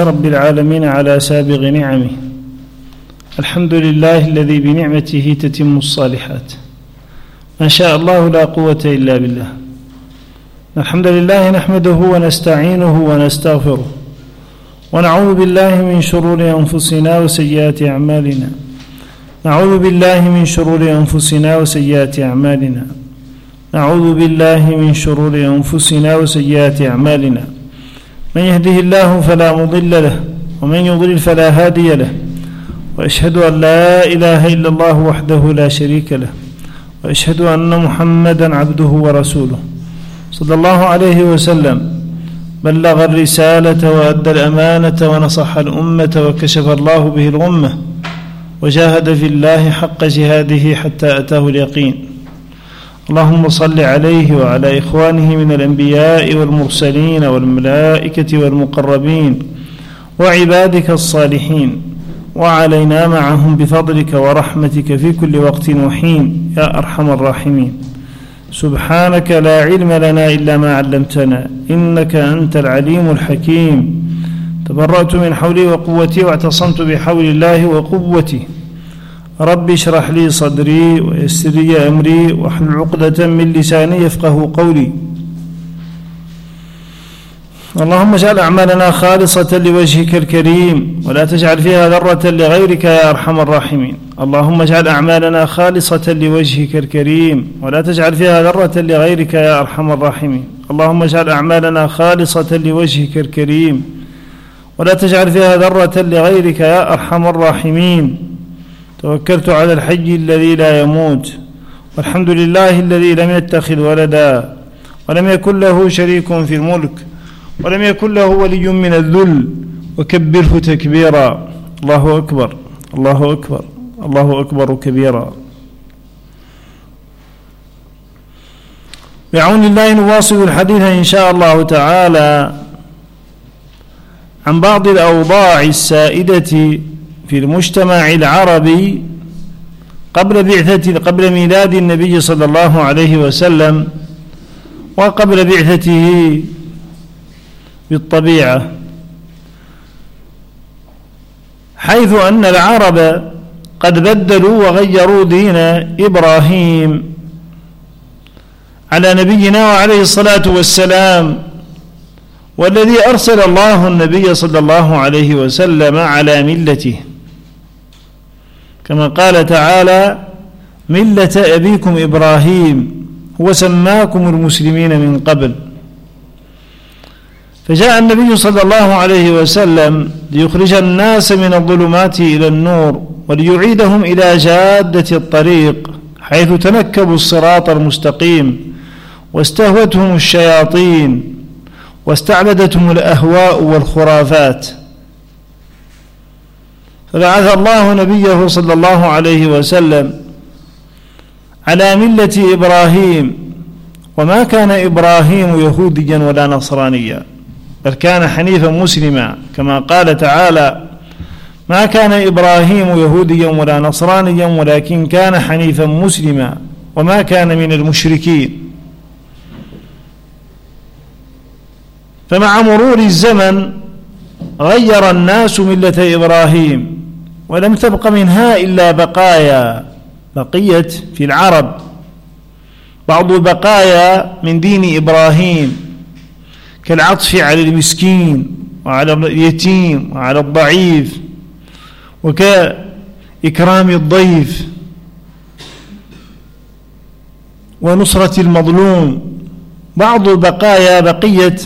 رب العالمين على سابغ نعمه. الحمد لله الذي بنعمته تتم الصالحات. ما شاء الله لا قوة إلا بالله. الحمد لله نحمده ونستعينه ونستغفره. ونعوذ بالله من شرور أنفسنا وسيئات أعمالنا. نعوذ بالله من شرور أنفسنا وسيئات أعمالنا. نعوذ بالله من شرور أنفسنا وسيئات أعمالنا. من يهده الله فلا مضل له ومن يضلل فلا هادي له وأشهد أن لا إله إلا الله وحده لا شريك له وأشهد أن محمدا عبده ورسوله. صلى الله عليه وسلم بلغ الرسالة وأدى الأمانة ونصح الأمة وكشف الله به الغمة وجاهد في الله حق جهاده حتى أتاه اليقين. اللهم صل عليه وعلى إخوانه من الأنبياء والمرسلين والملائكة والمقربين وعبادك الصالحين وعلينا معهم بفضلك ورحمتك في كل وقت وحين يا أرحم الراحمين. سبحانك لا علم لنا إلا ما علمتنا إنك أنت العليم الحكيم. تبرأت من حولي وقوتي واعتصمت بحول الله وقوتي. رب اشرح لي صدري ويسر لي أمري واحلل عقدة من لساني يفقه قولي. اللهم اجعل أعمالنا خالصة لوجهك الكريم ولا تجعل فيها ذرة لغيرك يا أرحم الراحمين. اللهم اجعل أعمالنا خالصة لوجهك الكريم ولا تجعل فيها ذرة لغيرك يا أرحم الراحمين. اللهم اجعل أعمالنا خالصة لوجهك الكريم ولا تجعل فيها ذرة لغيرك يا أرحم الراحمين. توكلت على الحي الذي لا يموت والحمد لله الذي لم يتخذ ولدا ولم يكن له شريك في الملك ولم يكن له ولي من الذل وكبره تكبيرا. الله أكبر الله أكبر الله أكبر كبيرا. بعون الله نواصل الحديث إن شاء الله تعالى عن بعض الأوضاع السائدة في المجتمع العربي قبل بعثة قبل ميلاد النبي صلى الله عليه وسلم وقبل بعثته بالطبيعة. حيث أن العرب قد بدلوا وغيروا دين إبراهيم على نبينا وعليه الصلاة والسلام والذي أرسل الله النبي صلى الله عليه وسلم على ملته. كما قال تعالى ملة أبيكم إبراهيم هو سماكم المسلمين من قبل. فجاء النبي صلى الله عليه وسلم ليخرج الناس من الظلمات إلى النور وليعيدهم إلى جادة الطريق حيث تنكبوا الصراط المستقيم واستهوتهم الشياطين واستعبدتهم الأهواء والخرافات. فبعث الله نبيه صلى الله عليه وسلم على ملة إبراهيم وما كان إبراهيم يهوديا ولا نصرانيا بل كان حنيفا مسلما كما قال تعالى ما كان إبراهيم يهوديا ولا نصرانيا ولكن كان حنيفا مسلما وما كان من المشركين. فمع مرور الزمن غير الناس ملة إبراهيم ولم تبق منها إلا بقايا بقيت في العرب. بعض بقايا من دين إبراهيم كالعطف على المسكين وعلى اليتيم وعلى الضعيف وكإكرام الضيف ونصرة المظلوم. بعض البقايا بقيت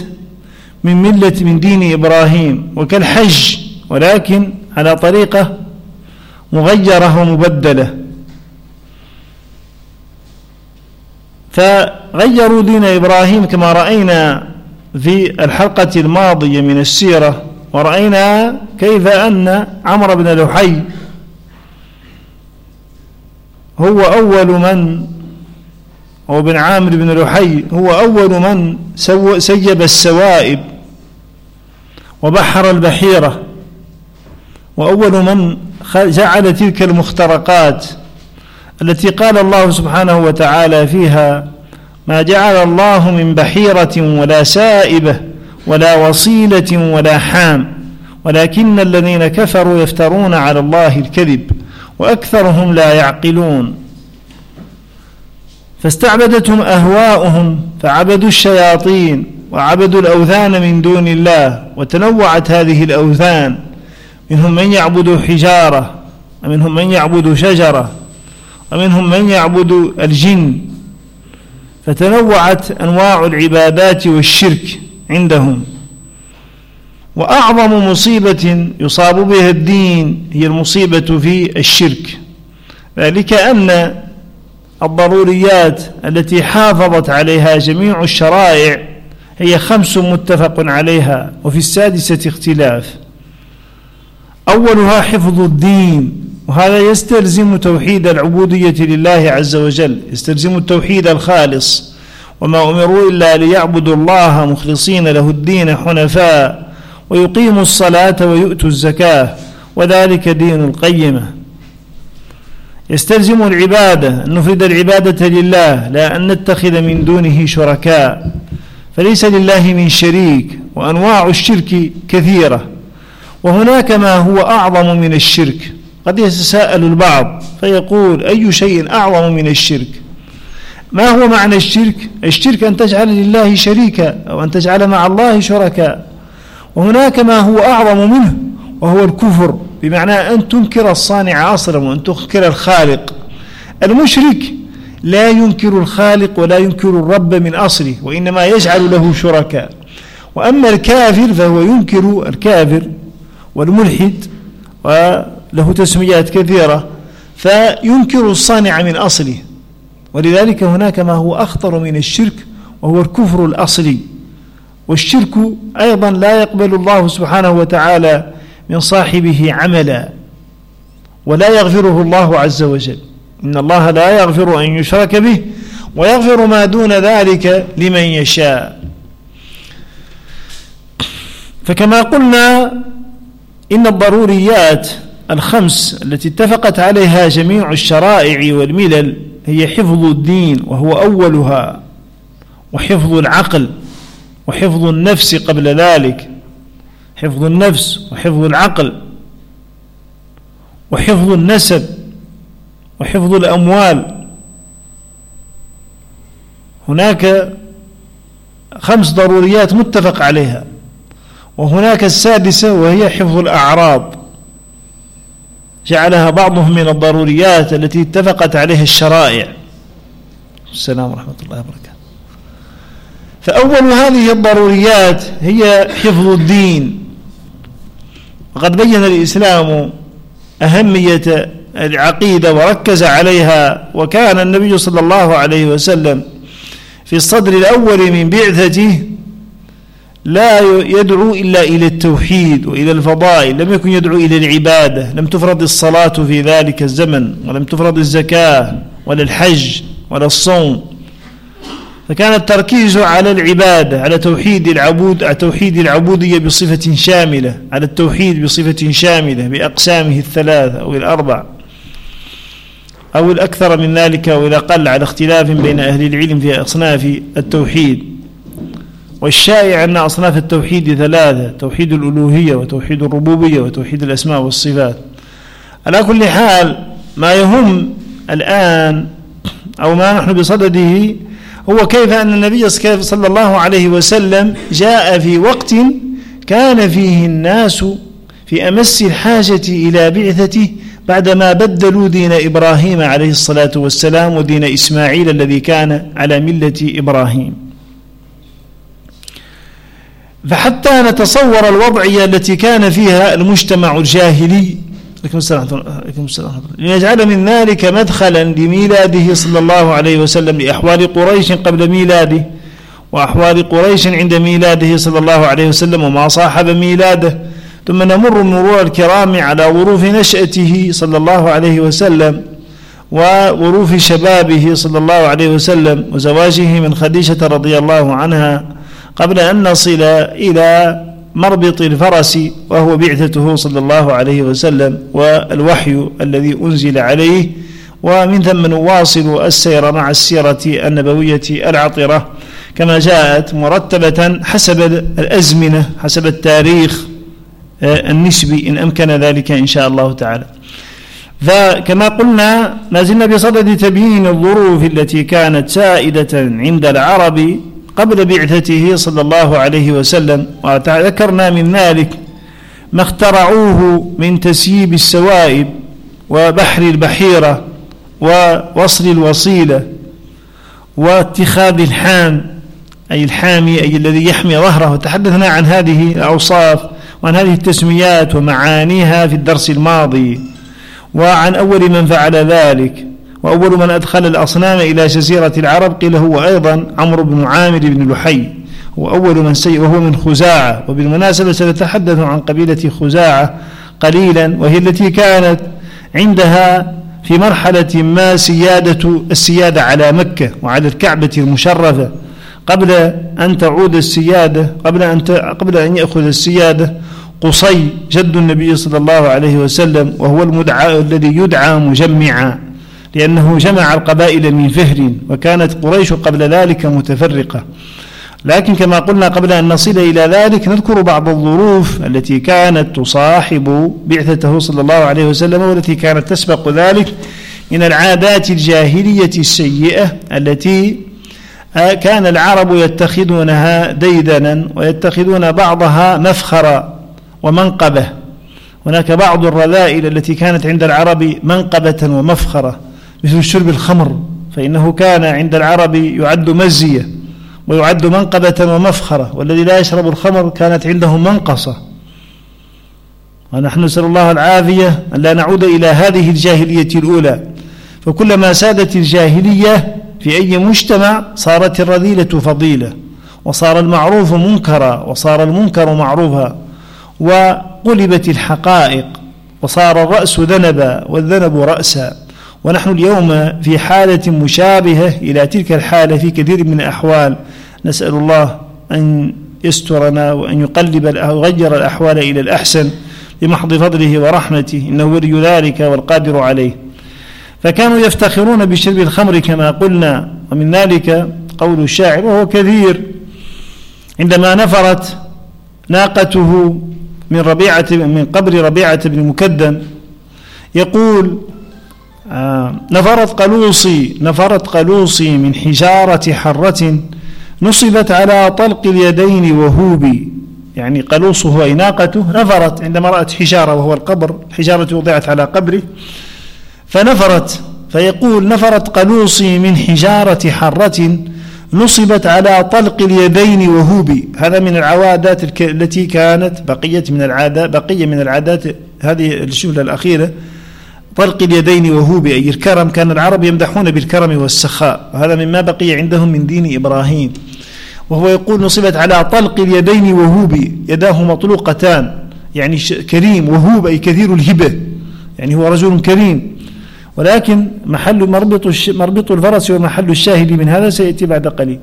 من ملة من دين إبراهيم وكالحج ولكن على طريقة مغيرة ومبدلة. فغيروا دين إبراهيم كما رأينا في الحلقة الماضية من السيرة ورأينا كيف أن عمرو بن لحي هو أول من هو بن عامر بن لحي هو أول من سيب السوائب وبحر البحيرة. وأول من جعل تلك المخترقات التي قال الله سبحانه وتعالى فيها ما جعل الله من بحيرة ولا سائبة ولا وصيلة ولا حام ولكن الذين كفروا يفترون على الله الكذب وأكثرهم لا يعقلون. فاستعبدتهم أهواؤهم فعبدوا الشياطين وعبدوا الأوثان من دون الله وتنوعت هذه الأوثان. منهم من يعبد حجارة ومنهم من يعبد شجرة ومنهم من يعبد الجن. فتنوعت أنواع العبادات والشرك عندهم. وأعظم مصيبة يصاب بها الدين هي المصيبة في الشرك. ذلك أن الضروريات التي حافظت عليها جميع الشرائع هي خمس متفق عليها وفي السادسة اختلاف. أولها حفظ الدين وهذا يستلزم توحيد العبودية لله عز وجل يستلزم التوحيد الخالص. وما أمروا إلا ليعبدوا الله مخلصين له الدين حنفاء ويقيموا الصلاة ويؤتوا الزكاة وذلك دين القيمة. يستلزم العبادة أن نفرد العبادة لله لا أن نتخذ من دونه شركاء. فليس لله من شريك وأنواع الشرك كثيرة. وهناك ما هو أعظم من الشرك. قد يتساءل البعض فيقول أي شيء أعظم من الشرك؟ ما هو معنى الشرك؟ الشرك أن تجعل لله شريكا أو أن تجعل مع الله شركاء. وهناك ما هو أعظم منه وهو الكفر. بمعنى أن تنكر الصانع أصلا وأن تنكر الخالق. المشرك لا ينكر الخالق ولا ينكر الرب من أصله وإنما يجعل له شركاء. وأما الكافر فهو ينكر الكافر والملحد وله تسميات كثيرة فينكر الصانع من أصله. ولذلك هناك ما هو أخطر من الشرك وهو الكفر الأصلي. والشرك أيضا لا يقبل الله سبحانه وتعالى من صاحبه عملا ولا يغفره الله عز وجل. إن الله لا يغفر أن يشرك به ويغفر ما دون ذلك لمن يشاء. فكما قلنا إن الضروريات الخمس التي اتفقت عليها جميع الشرائع والملل هي حفظ الدين وهو أولها وحفظ العقل وحفظ النفس قبل ذلك حفظ النفس وحفظ العقل وحفظ النسب وحفظ الأموال. هناك خمس ضروريات متفق عليها. وهناك السادسة وهي حفظ الأعراض. جعلها بعضهم من الضروريات التي اتفقت عليها الشرائع. السلام ورحمة الله وبركاته. فأول هذه الضروريات هي حفظ الدين. وقد بين الإسلام أهمية العقيدة وركز عليها وكان النبي صلى الله عليه وسلم في الصدر الأول من بعثته لا يدعو إلا إلى التوحيد وإلى الفضائل لم يكن يدعو إلى العبادة لم تفرض الصلاة في ذلك الزمن ولم تفرض الزكاة ولا الحج ولا الصوم. فكان التركيز على العبادة على توحيد العبود على توحيد العبودية بصفة شاملة على التوحيد بصفة شاملة بأقسامه الثلاثة أو الأربع. أو الأكثر من ذلك أو الأقل على اختلاف بين أهل العلم في أصناف التوحيد. والشائع أن أصناف التوحيد ثلاثة توحيد الألوهية وتوحيد الربوبية وتوحيد الأسماء والصفات. على كل حال ما يهم الآن أو ما نحن بصدده هو كيف أن النبي صلى الله عليه وسلم جاء في وقت كان فيه الناس في أمس الحاجة إلى بعثته بعدما بدلوا دين إبراهيم عليه الصلاة والسلام ودين إسماعيل الذي كان على ملة إبراهيم. فحتى نتصور الوضعية التي كان فيها المجتمع الجاهلي لنجعل من ذلك مدخلا لميلاده صلى الله عليه وسلم لأحوال قريش قبل ميلاده وأحوال قريش عند ميلاده صلى الله عليه وسلم وما صاحب ميلاده. ثم نمر مرور الكرام على ظروف نشأته صلى الله عليه وسلم وظروف شبابه صلى الله عليه وسلم وزواجه من خديجة رضي الله عنها قبل أن نصل إلى مربط الفرس وهو بعثته صلى الله عليه وسلم والوحي الذي أنزل عليه ومن ثم نواصل السير مع السيرة النبوية العطرة كما جاءت مرتبة حسب الأزمنة حسب التاريخ. النسبي إن أمكن ذلك إن شاء الله تعالى. فكما قلنا ما زلنا بصدد تبيين الظروف التي كانت سائدة عند العرب قبل بعثته صلى الله عليه وسلم. وذكرنا من ذلك ما اخترعوه من تسييب السوائب وبحر البحيرة ووصل الوصيلة واتخاذ الحام أي الحامي أي الذي يحمي ظهره. تحدثنا عن هذه الأوصاف وعن هذه التسميات ومعانيها في الدرس الماضي وعن أول من فعل ذلك وأول من أدخل الأصنام إلى جزيرة العرب قيل هو أيضا عمرو بن عامر بن لحي هو أول من سي وهو من خزاعة وبالمناسبة سنتحدث عن قبيلة خزاعة قليلا وهي التي كانت عندها في مرحلة ما سيادة السيادة على مكة وعلى الكعبة المشرفة قبل أن تعود السيادة قبل أن قبل أن يأخذ السيادة قصي جد النبي صلى الله عليه وسلم وهو المدعى الذي يدعى مجمعا لأنه جمع القبائل من فهر وكانت قريش قبل ذلك متفرقة. لكن كما قلنا قبل أن نصل إلى ذلك نذكر بعض الظروف التي كانت تصاحب بعثته صلى الله عليه وسلم والتي كانت تسبق ذلك من العادات الجاهلية السيئة التي كان العرب يتخذونها ديدنا ويتخذون بعضها مفخرا ومنقبة. هناك بعض الرذائل التي كانت عند العرب منقبة ومفخرة مثل شرب الخمر فإنه كان عند العرب يعد مزية ويعد منقبة ومفخرة والذي لا يشرب الخمر كانت عنده منقصة. ونحن نسأل الله العافية أن لا نعود إلى هذه الجاهلية الأولى. فكلما سادت الجاهلية في أي مجتمع صارت الرذيلة فضيلة وصار المعروف منكرا وصار المنكر معروفا. وقلبت الحقائق وصار الرأس ذنبا والذنب رأسا. ونحن اليوم في حالة مشابهة إلى تلك الحالة في كثير من الأحوال. نسأل الله أن يسترنا وأن يقلب ويغير الأحوال إلى الأحسن بمحض فضله ورحمته. إنه ولي ذلك والقادر عليه. فكانوا يفتخرون بشرب الخمر كما قلنا. ومن ذلك قول الشاعر وهو كثير. عندما نفرت ناقته من ربيعة من قبر ربيعة بن مكدم يقول آه نفرت قلوصي نفرت قلوصي من حجارة حرة نصبت على طلق اليدين وهوبي. يعني قلوصه أي ناقته نفرت عندما رأت حجارة وهو القبر الحجارة وضعت على قبره فنفرت. فيقول نفرت قلوصي من حجارة حرة نصبت على طلق اليدين وهوبي هذا من العوادات التي كانت بقية من العادات بقية من العادات هذه الجملة الأخيرة. طلق اليدين وهوبي أي الكرم. كان العرب يمدحون بالكرم والسخاء. وهذا مما بقي عندهم من دين إبراهيم. وهو يقول نصبت على طلق اليدين وهوبي يداه مطلوقتان. يعني كريم. وهوب أي كثير الهبة. يعني هو رجل كريم. ولكن محل مربط مربط الفرس ومحل الشاهد من هذا سيأتي بعد قليل.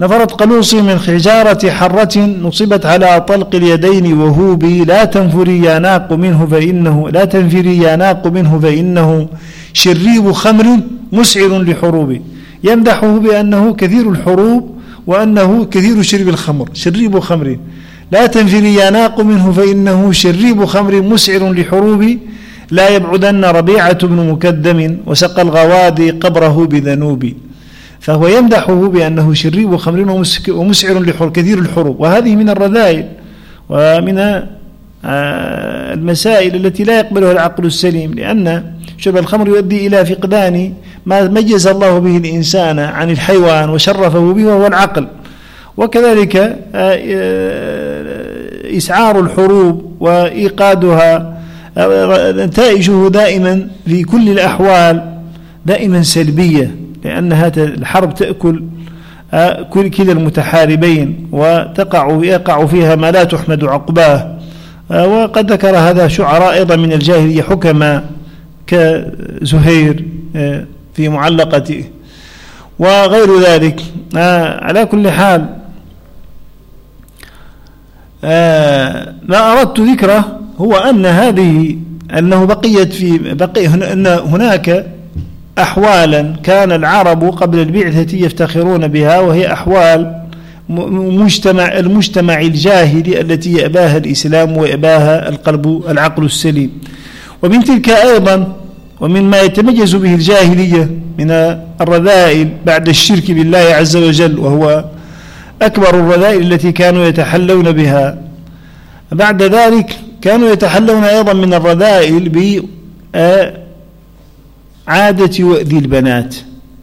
نفرت قلوصي من حجارة حرة نصبت على طلق اليدين وهوبي لا تنفري يا ناق منه فإنه لا تنفري يا ناق منه فإنه شريب خمر مسعر لحروبي يمدحه بأنه كثير الحروب وأنه كثير شرب الخمر. شريب خمر لا تنفري يا ناق منه فإنه شريب خمر مسعر لحروبي لا يبعدن ربيعة بن مكدم وسقى الغوادي قبره بذنوب فهو يمدحه بأنه شريب خمر ومسعر لحر كثير الحروب. وهذه من الرذائل ومن آه، المسائل التي لا يقبلها العقل السليم لأن شرب الخمر يؤدي إلى فقدان ما ميز الله به الإنسان عن الحيوان وشرفه به وهو العقل. وكذلك آه، آه، إسعار الحروب وإيقادها نتائجه دائما في كل الأحوال دائما سلبية لأن هذا الحرب تأكل آه، كل كلا المتحاربين وتقع يقع فيها ما لا تحمد عقباه. آه، وقد ذكر هذا شعراء أيضا من الجاهلية حكما كزهير آه، في معلقته. وغير ذلك على كل حال ما أردت ذكره هو أن هذه أنه بقيت في بقي أن هناك أحوالا كان العرب قبل البعثة يفتخرون بها وهي أحوال مجتمع المجتمع الجاهلي التي يأباها الإسلام ويأباها القلب العقل السليم. ومن تلك أيضا ومن ما يتميز به الجاهلية من الرذائل بعد الشرك بالله عز وجل وهو أكبر الرذائل التي كانوا يتحلون بها. بعد ذلك كانوا يتحلون أيضا من الرذائل بعادة وأذي البنات.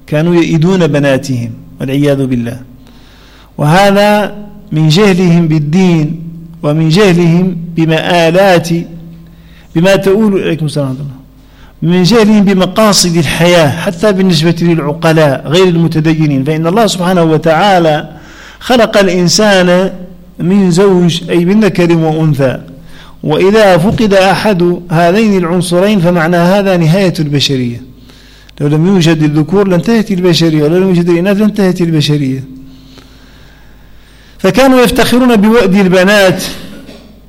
كانوا يئدون بناتهم والعياذ بالله. وهذا من جهلهم بالدين ومن جهلهم بمآلات بما تقول إليكم السلام من جهلهم بمقاصد الحياة حتى بالنسبة للعقلاء غير المتدينين. فإن الله سبحانه وتعالى خلق الإنسان من زوج أي من ذكر وأنثى. وإذا فقد أحد هذين العنصرين فمعنى هذا نهاية البشرية. لو لم يوجد الذكور لانتهت البشرية ولو لم يوجد الإناث لانتهت البشرية. فكانوا يفتخرون بوأد البنات.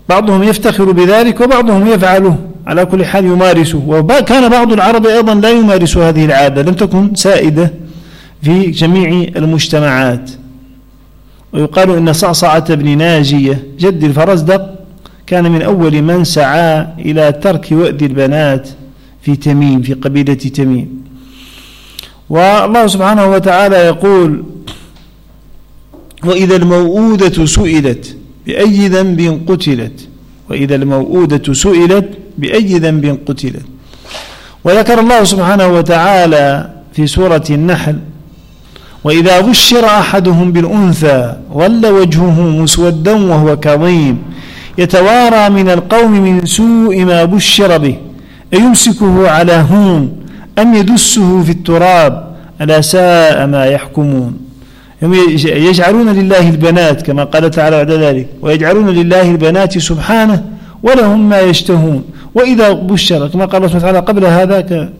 بعضهم يفتخر بذلك وبعضهم يفعله. على كل حال يمارسه. وكان بعض العرب أيضا لا يمارس هذه العادة. لم تكن سائدة في جميع المجتمعات. ويقال إن صعصعة بن ناجية جد الفرزدق كان من أول من سعى إلى ترك وأد البنات في تميم في قبيلة تميم. والله سبحانه وتعالى يقول وإذا الموؤودة سئلت بأي ذنب قتلت وإذا الموؤودة سئلت بأي ذنب قتلت. وذكر الله سبحانه وتعالى في سورة النحل وإذا بشر أحدهم بالأنثى ظل وجهه مسودا وهو كظيم. يتوارى من القوم من سوء ما بشر به. أيمسكه على هون أم يدسه في التراب؟ ألا ساء ما يحكمون. هم يجعلون لله البنات كما قال تعالى بعد ذلك ويجعلون لله البنات سبحانه ولهم ما يشتهون. وإذا بشر كما قال الله وتعالى قبل هذا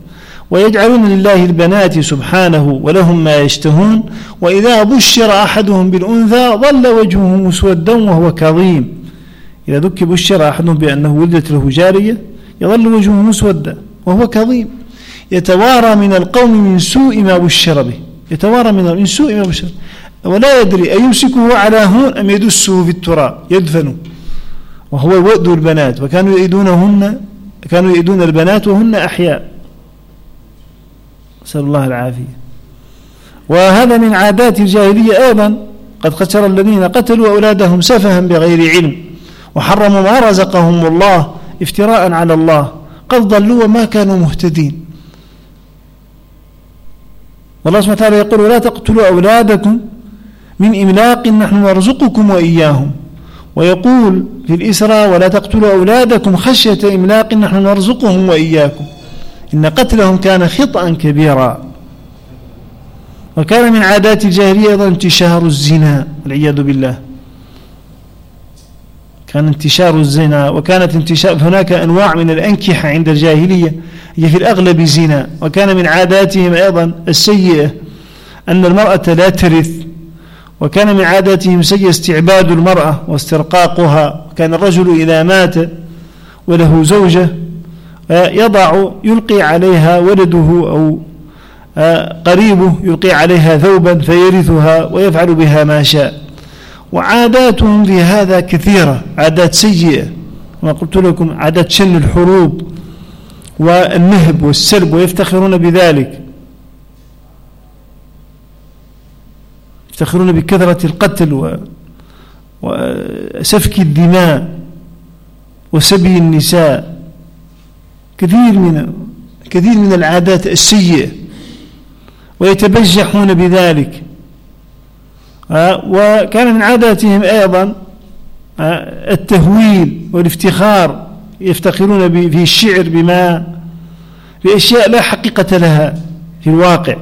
ويجعلون لله البنات سبحانه ولهم ما يشتهون. وإذا بشر أحدهم بالأنثى ظل وجهه مسودا وهو كظيم. إذا ذكر بشر أحدهم بأنه ولدت له جارية يظل وجهه مسودا وهو كظيم. يتوارى من القوم من سوء ما بشر به. يتوارى من من سوء ما بشر ولا يدري أيمسكه على هون أم يدسه في التراب؟ يدفن. وهو ود البنات. وكانوا يئدونهن كانوا يئدون البنات وهن أحياء. نسأل الله العافية. وهذا من عادات الجاهلية أيضا. قد خسر الذين قتلوا أولادهم سفها بغير علم. وحرموا ما رزقهم الله افتراء على الله قد ضلوا وما كانوا مهتدين. والله سبحانه وتعالى يقول ولا تقتلوا أولادكم من إملاق نحن نرزقكم وإياهم. ويقول في الإسراء ولا تقتلوا أولادكم خشية إملاق نحن نرزقهم وإياكم. إن قتلهم كان خطأ كبيرا. وكان من عادات الجاهلية أيضا انتشار الزنا والعياذ بالله. كان انتشار الزنا وكانت انتشار هناك أنواع من الأنكحة عند الجاهلية هي في الأغلب زنا وكان من عاداتهم أيضا السيئة أن المرأة لا ترث وكان من عاداتهم سيئة استعباد المرأة واسترقاقها كان الرجل إذا مات وله زوجة يضع يلقي عليها ولده أو قريبه يلقي عليها ثوبا فيرثها ويفعل بها ما شاء. وعاداتهم في هذا كثيرة عادات سيئة. ما قلت لكم عادات شن الحروب والنهب والسلب ويفتخرون بذلك. يفتخرون بكثرة القتل وسفك الدماء وسبي النساء. كثير من كثير من العادات السيئة ويتبجحون بذلك. وكان من عاداتهم أيضا آه، التهويل والافتخار يفتخرون في الشعر بما بأشياء لا حقيقة لها في الواقع.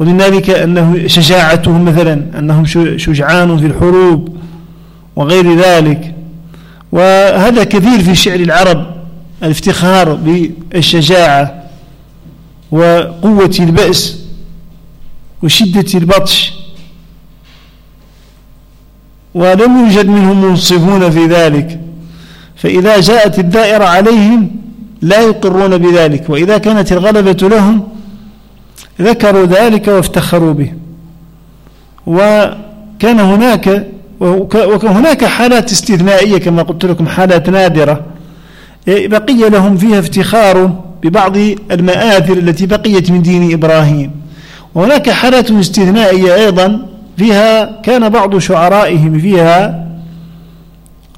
ومن ذلك أنه شجاعتهم مثلا أنهم شجعان في الحروب وغير ذلك. وهذا كثير في شعر العرب الافتخار بالشجاعة وقوة البأس وشدة البطش. ولم يوجد منهم منصفون في ذلك. فإذا جاءت الدائرة عليهم لا يقرون بذلك وإذا كانت الغلبة لهم ذكروا ذلك وافتخروا به. كان هناك وهناك حالات استثنائية كما قلت لكم حالات نادرة. بقي لهم فيها افتخار ببعض المآثر التي بقيت من دين إبراهيم. وهناك حالة استثنائية أيضا فيها كان بعض شعرائهم فيها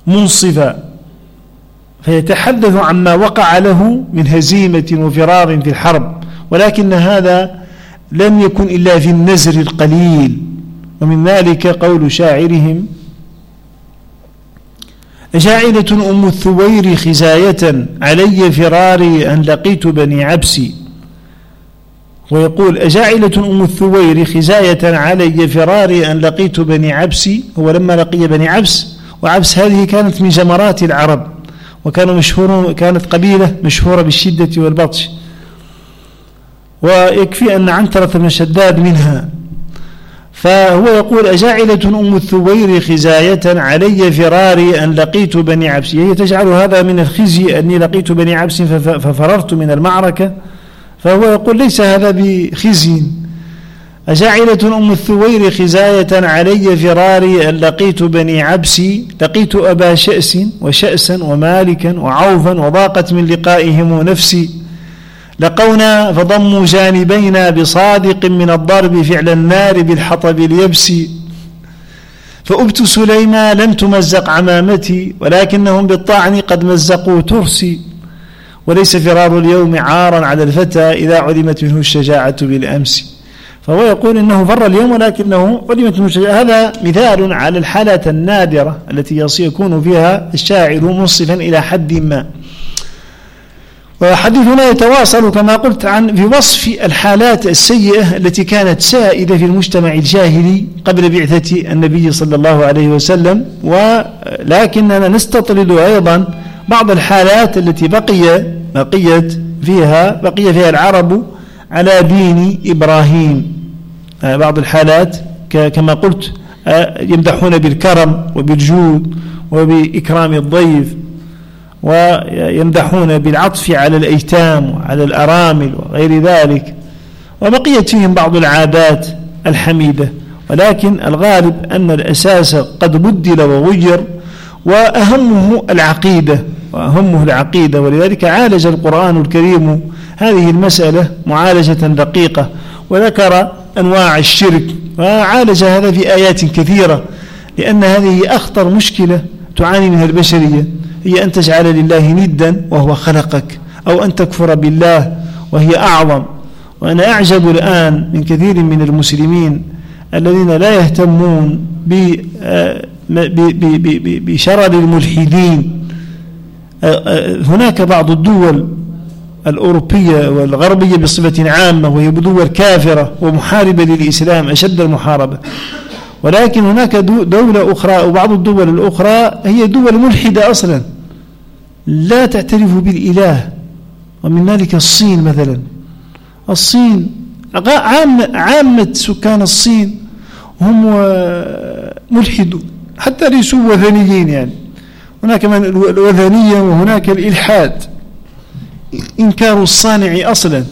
منصفا فيتحدث عما وقع له من هزيمة وفرار في الحرب ولكن هذا لم يكن إلا في النزر القليل ومن ذلك قول شاعرهم جاعلة أم الثوير خزاية علي فراري أن لقيت بني عبسي. ويقول أجاعلة أم الثوير خزاية علي فراري أن لقيت بني عبسي هو لما لقي بني عبس وعبس هذه كانت من جمرات العرب وكانوا مشهور كانت قبيلة مشهورة بالشدة والبطش. ويكفي أن عنترة بن شداد منها. فهو يقول أجاعلة أم الثوير خزاية علي فراري أن لقيت بني عبس؟ هي تجعل هذا من الخزي أني لقيت بني عبس ففررت من المعركة. فهو يقول ليس هذا بخزي أجاعلة أم الثوير خزاية علي فراري أن لقيت بني عبسي لقيت أبا شأس وشأسا ومالكا وعوفا وضاقت من لقائهم نفسي. لقونا فضموا جانبينا بصادق من الضرب فعل النار بالحطب اليبس فأبت سليما لم تمزق عمامتي ولكنهم بالطعن قد مزقوا ترسي. وليس فرار اليوم عارا على الفتى إذا علمت منه الشجاعة بالأمس. فهو يقول إنه فر اليوم ولكنه علمت منه الشجاعة. هذا مثال على الحالة النادرة التي يكون فيها الشاعر منصفا إلى حد ما. وحديثنا يتواصل كما قلت عن في وصف الحالات السيئة التي كانت سائدة في المجتمع الجاهلي قبل بعثة النبي صلى الله عليه وسلم. ولكننا نستطرد أيضا بعض الحالات التي بقي بقيت فيها بقي فيها العرب على دين إبراهيم. آه، بعض الحالات كما قلت آه، يمدحون بالكرم وبالجود وبإكرام الضيف ويمدحون بالعطف على الأيتام وعلى الأرامل وغير ذلك. وبقيت فيهم بعض العادات الحميدة. ولكن الغالب أن الأساس قد بدل وغير وأهمه العقيدة. وأهمه العقيدة ولذلك عالج القرآن الكريم هذه المسألة معالجة دقيقة وذكر أنواع الشرك وعالج هذا في آيات كثيرة لأن هذه أخطر مشكلة تعاني منها البشرية هي أن تجعل لله ندا وهو خلقك أو أن تكفر بالله وهي أعظم. وأنا أعجب الآن من كثير من المسلمين الذين لا يهتمون آه، بشرر الملحدين هناك بعض الدول الأوروبية والغربية بصفة عامة وهي دول كافرة ومحاربة للإسلام أشد المحاربة. ولكن هناك دولة أخرى أو بعض الدول الأخرى هي دول ملحدة أصلا. لا تعترف بالإله. ومن ذلك الصين مثلا. الصين عامة, عامة سكان الصين هم ملحدون حتى ليسوا وثنيين يعني. هناك من الوثنية وهناك الإلحاد إنكار الصانع أصلا.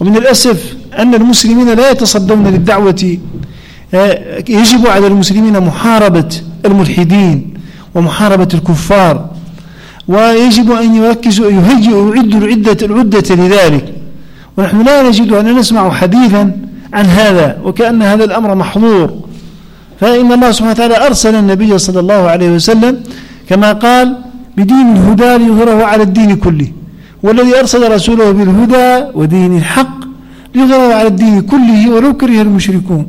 ومن الأسف أن المسلمين لا يتصدون للدعوة آه، يجب على المسلمين محاربة الملحدين ومحاربة الكفار. ويجب أن يركزوا يهيئوا يعدوا العدة العدة لذلك. ونحن لا نجد أن نسمع حديثا عن هذا وكأن هذا الأمر محظور. فإن الله سبحانه وتعالى أرسل النبي صلى الله عليه وسلم كما قال بدين الهدى ليظهره على الدين كله والذي أرسل رسوله بالهدى ودين الحق ليظهره على الدين كله ولو كره المشركون.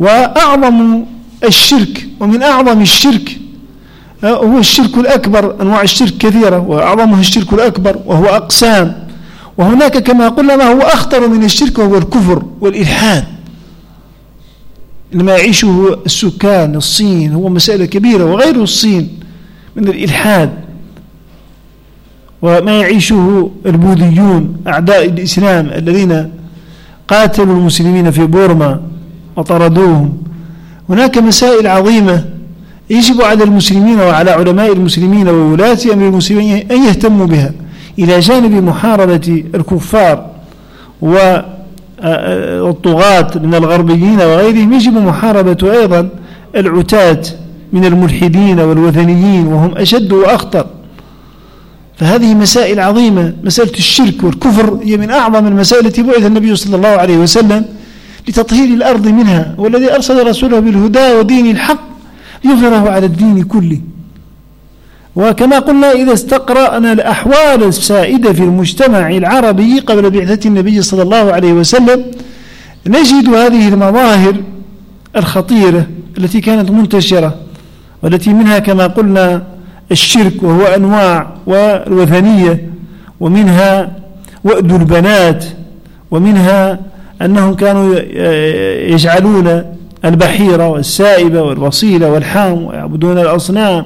وأعظم الشرك ومن أعظم الشرك هو الشرك الأكبر أنواع الشرك كثيرة وأعظمها الشرك الأكبر وهو أقسام. وهناك كما قلنا ما هو أخطر من الشرك وهو الكفر والإلحاد. لما يعيشه السكان الصين هو مسألة كبيرة وغير الصين من الإلحاد وما يعيشه البوذيون أعداء الإسلام الذين قاتلوا المسلمين في بورما وطردوهم. هناك مسائل عظيمة يجب على المسلمين وعلى علماء المسلمين وولاة أمر المسلمين أن يهتموا بها إلى جانب محاربة الكفار الطغاة من الغربيين وغيرهم يجب محاربة أيضا العتاة من الملحدين والوثنيين وهم أشد وأخطر. فهذه مسائل عظيمة مسألة الشرك والكفر هي من أعظم المسائل التي بعث النبي صلى الله عليه وسلم لتطهير الأرض منها والذي أرسل رسوله بالهدى ودين الحق ليظهره على الدين كله. وكما قلنا إذا استقرأنا الأحوال السائدة في المجتمع العربي قبل بعثة النبي صلى الله عليه وسلم نجد هذه المظاهر الخطيرة التي كانت منتشرة والتي منها كما قلنا الشرك وهو أنواع والوثنية ومنها وأد البنات ومنها أنهم كانوا يجعلون البحيرة والسائبة والوصيلة والحام ويعبدون الأصنام.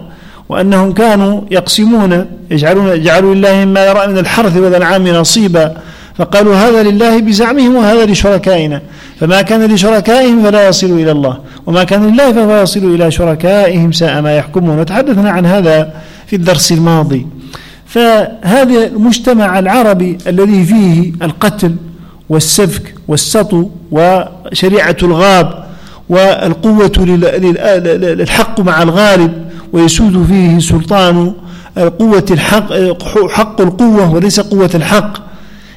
وأنهم كانوا يقسمون يجعلون يجعلوا لله ما يرى من الحرث والأنعام نصيبا فقالوا هذا لله بزعمهم وهذا لشركائنا فما كان لشركائهم فلا يصل إلى الله وما كان لله فهو يصل إلى شركائهم ساء ما يحكمون. وتحدثنا عن هذا في الدرس الماضي. فهذا المجتمع العربي الذي فيه القتل والسفك والسطو وشريعة الغاب والقوة للحق مع الغالب ويسود فيه سلطان قوة الحق حق القوة وليس قوة الحق.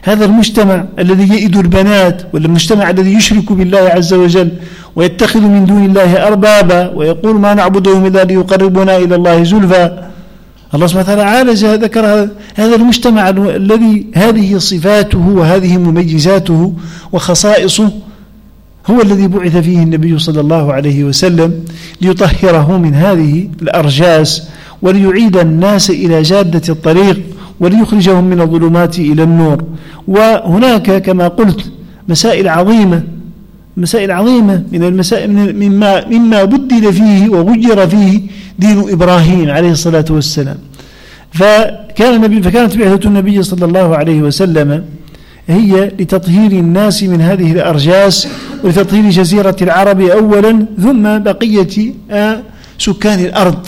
هذا المجتمع الذي يئد البنات والمجتمع الذي يشرك بالله عز وجل ويتخذ من دون الله أربابا ويقول ما نعبدهم إلا ليقربنا إلى الله زلفى. الله سبحانه وتعالى عالج ذكر هذا المجتمع الذي هذه صفاته وهذه مميزاته وخصائصه هو الذي بعث فيه النبي صلى الله عليه وسلم ليطهره من هذه الأرجاس وليعيد الناس إلى جادة الطريق وليخرجهم من الظلمات إلى النور. وهناك كما قلت مسائل عظيمة مسائل عظيمة من المسائل مما مما بدل فيه وغير فيه دين إبراهيم عليه الصلاة والسلام. فكان النبي فكانت بعثة النبي صلى الله عليه وسلم هي لتطهير الناس من هذه الأرجاس ولتطهير جزيرة العرب أولا ثم بقية آه، سكان الأرض.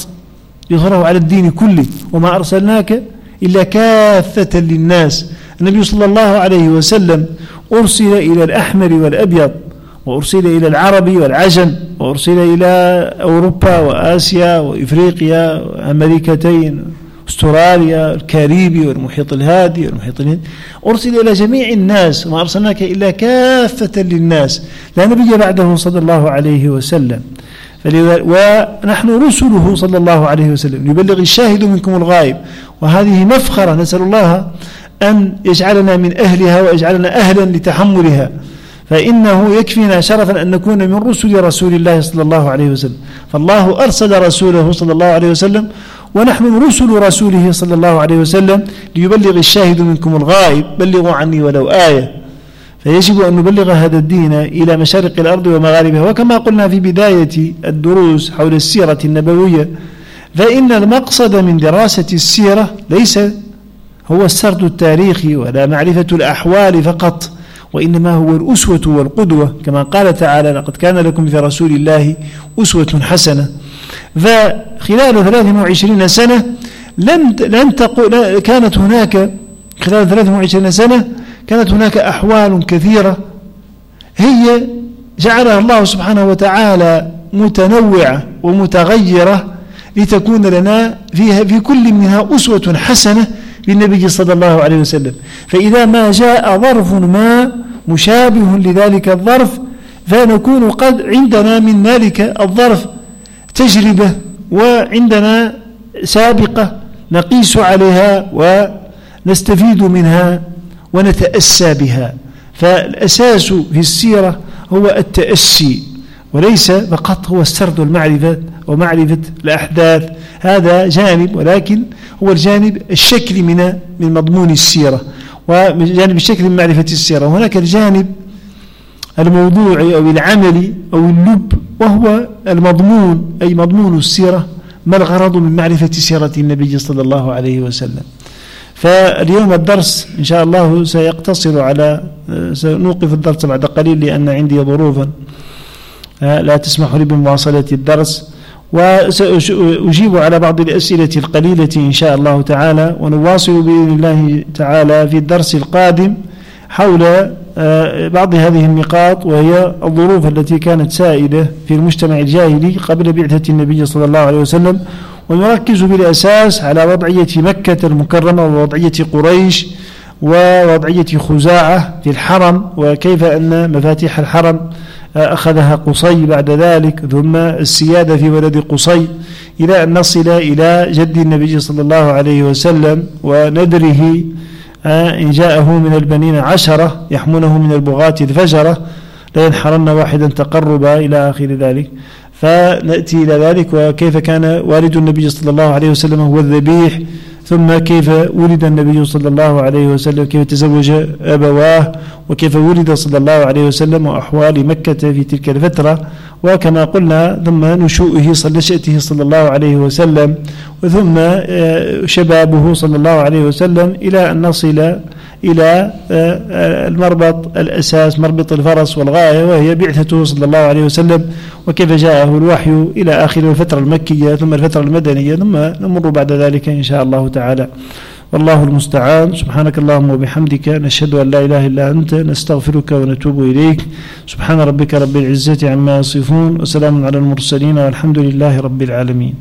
يظهره على الدين كله وما أرسلناك إلا كافة للناس. النبي صلى الله عليه وسلم أرسل إلى الأحمر والأبيض وأرسل إلى العرب والعجم وأرسل إلى أوروبا وآسيا وإفريقيا وأمريكتين. أستراليا الكاريبي والمحيط الهادي والمحيط الهندي أرسل إلى جميع الناس وما أرسلناك إلا كافة للناس. لا نبي بعده صلى الله عليه وسلم. ونحن رسله صلى الله عليه وسلم. يبلغ الشاهد منكم الغائب. وهذه مفخرة نسأل الله أن يجعلنا من أهلها ويجعلنا أهلا لتحملها. فإنه يكفينا شرفا أن نكون من رسل رسول الله صلى الله عليه وسلم. فالله أرسل رسوله صلى الله عليه وسلم ونحن رسل رسوله صلى الله عليه وسلم ليبلغ الشاهد منكم الغائب بلغوا عني ولو آية. فيجب أن نبلغ هذا الدين إلى مشارق الأرض ومغاربها. وكما قلنا في بداية الدروس حول السيرة النبوية فإن المقصد من دراسة السيرة ليس هو السرد التاريخي ولا معرفة الأحوال فقط وإنما هو الأسوة والقدوة. كما قال تعالى لقد كان لكم في رسول الله أسوة حسنة. فخلال 23 سنة لم لم تقل كانت هناك خلال 23 سنة كانت هناك أحوال كثيرة. هي جعلها الله سبحانه وتعالى متنوعة ومتغيرة لتكون لنا فيها في كل منها أسوة حسنة للنبي صلى الله عليه وسلم. فإذا ما جاء ظرف ما مشابه لذلك الظرف فنكون قد عندنا من ذلك الظرف. تجربة وعندنا سابقة نقيس عليها ونستفيد منها ونتأسى بها. فالأساس في السيرة هو التأسي وليس فقط هو السرد والمعرفة ومعرفة الأحداث. هذا جانب ولكن هو الجانب الشكلي من من مضمون السيرة وجانب الشكل من معرفة السيرة. وهناك الجانب الموضوعي أو العملي أو اللب وهو المضمون أي مضمون السيرة ما الغرض من معرفة سيرة النبي صلى الله عليه وسلم. فاليوم الدرس إن شاء الله سيقتصر على سنوقف الدرس بعد قليل لأن عندي ظروفا. لا تسمح لي بمواصلة الدرس. وسأجيب على بعض الأسئلة القليلة إن شاء الله تعالى ونواصل بإذن الله تعالى في الدرس القادم حول بعض هذه النقاط وهي الظروف التي كانت سائدة في المجتمع الجاهلي قبل بعثة النبي صلى الله عليه وسلم ونركز بالأساس على وضعية مكة المكرمة ووضعية قريش ووضعية خزاعة في الحرم وكيف أن مفاتيح الحرم أخذها قصي بعد ذلك ثم السيادة في ولد قصي إلى أن نصل إلى جد النبي صلى الله عليه وسلم وندره آه، إن جاءه من البنين عشرة يحمونه من البغاة الفجرة لا ينحرن واحدا تقربا إلى آخر ذلك. فنأتي إلى ذلك وكيف كان والد النبي صلى الله عليه وسلم هو الذبيح ثم كيف ولد النبي صلى الله عليه وسلم؟ كيف تزوج أبواه؟ وكيف ولد صلى الله عليه وسلم وأحوال مكة في تلك الفترة؟ وكما قلنا ثم نشوئه نشأته صلى الله عليه وسلم وثم آه، شبابه صلى الله عليه وسلم إلى أن نصل إلى آه، آه، المربط الأساس مربط الفرس والغاية وهي بعثته صلى الله عليه وسلم وكيف جاءه الوحي إلى آخر الفترة المكية ثم الفترة المدنية ثم نمر بعد ذلك إن شاء الله تعالى. والله المستعان. سبحانك اللهم وبحمدك نشهد أن لا إله إلا أنت نستغفرك ونتوب إليك. سبحان ربك رب العزة عما يصفون وسلام على المرسلين والحمد لله رب العالمين.